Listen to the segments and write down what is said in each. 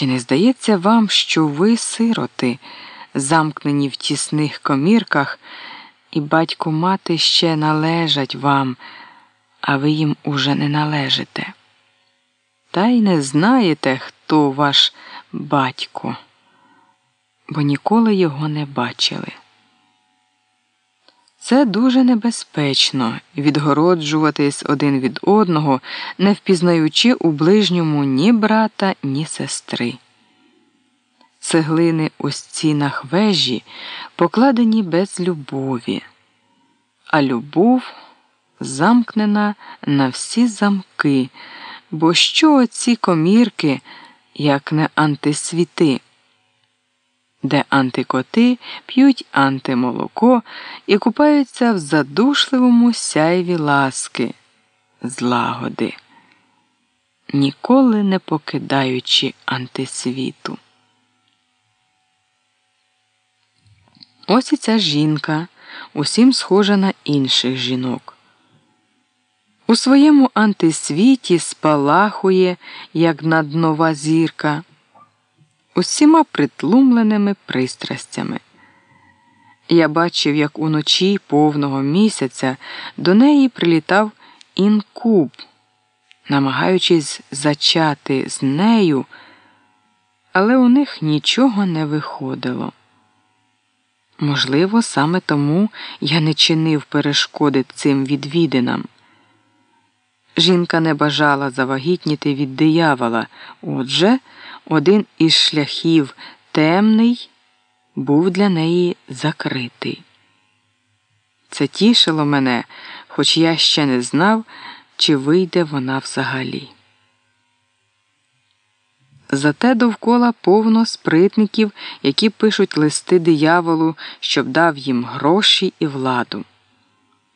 Чи не здається вам, що ви сироти, замкнені в тісних комірках, і батько мати ще належать вам, а ви їм уже не належите? Та й не знаєте, хто ваш батько, бо ніколи його не бачили. Це дуже небезпечно відгороджуватись один від одного, не впізнаючи у ближньому ні брата, ні сестри. Цеглини у стінах вежі покладені без любові, а любов замкнена на всі замки, бо що оці комірки, як не антисвіти? Де антикоти п'ють антимолоко і купаються в задушливому сяйві ласки, злагоди, ніколи не покидаючи антисвіту. Ось і ця жінка усім схожа на інших жінок. У своєму антисвіті спалахує, як наднова зірка усіма притлумленими пристрастями. Я бачив, як уночі повного місяця до неї прилітав інкуб, намагаючись зачати з нею, але у них нічого не виходило. Можливо, саме тому я не чинив перешкоди цим відвідинам. Жінка не бажала завагітніти від диявола, отже, один із шляхів темний був для неї закритий. Це тішило мене, хоч я ще не знав, чи вийде вона взагалі. Зате довкола повно спритників, які пишуть листи дияволу, щоб дав їм гроші і владу.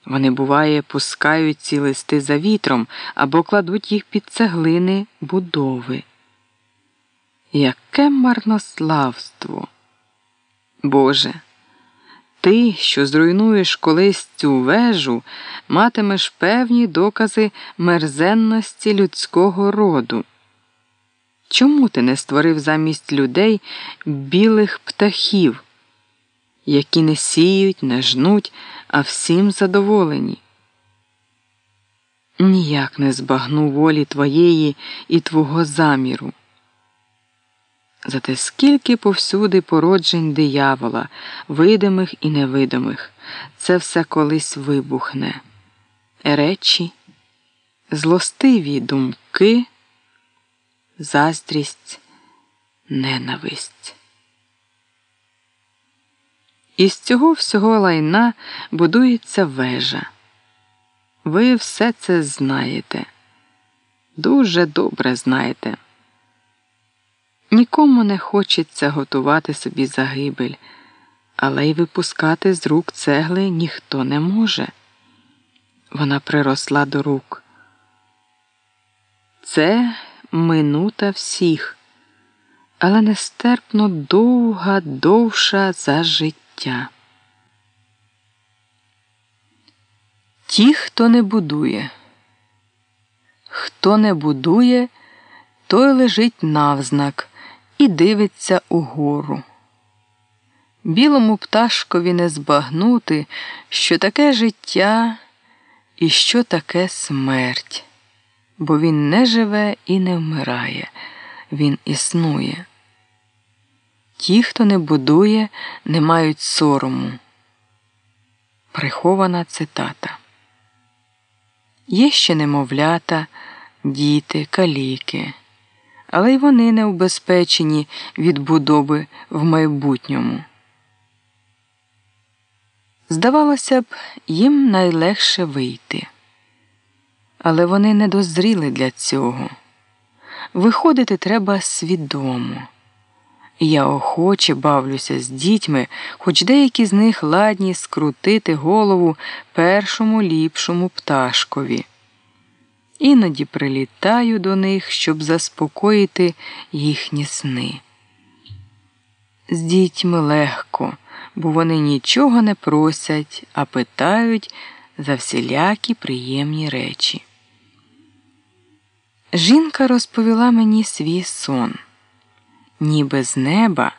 Вони, буває, пускають ці листи за вітром або кладуть їх під цеглини будови. Яке марнославство! Боже, ти, що зруйнуєш колись цю вежу, матимеш певні докази мерзенності людського роду. Чому ти не створив замість людей білих птахів, які не сіють, не жнуть, а всім задоволені? Ніяк не збагну волі твоєї і твого заміру. Зате скільки повсюди породжень диявола, видимих і невидимих, це все колись вибухне. Речі, злостиві думки, заздрість, ненависть. Із цього всього лайна будується вежа. Ви все це знаєте, дуже добре знаєте. Нікому не хочеться готувати собі загибель, але й випускати з рук цегли ніхто не може. Вона приросла до рук. Це минута всіх, але нестерпно довга, довша за життя. Ті, хто не будує. Хто не будує, той лежить навзнак і дивиться угору. Білому пташкові не збагнути, що таке життя і що таке смерть, бо він не живе і не вмирає, він існує. Ті, хто не будує, не мають сорому. Прихована цитата. Є ще немовлята, діти, каліки але й вони не убезпечені від будови в майбутньому. Здавалося б, їм найлегше вийти, але вони не дозріли для цього. Виходити треба свідомо. Я охоче бавлюся з дітьми, хоч деякі з них ладні скрутити голову першому ліпшому пташкові. Іноді прилітаю до них, щоб заспокоїти їхні сни. З дітьми легко, бо вони нічого не просять, а питають за всілякі приємні речі. Жінка розповіла мені свій сон. Ніби з неба.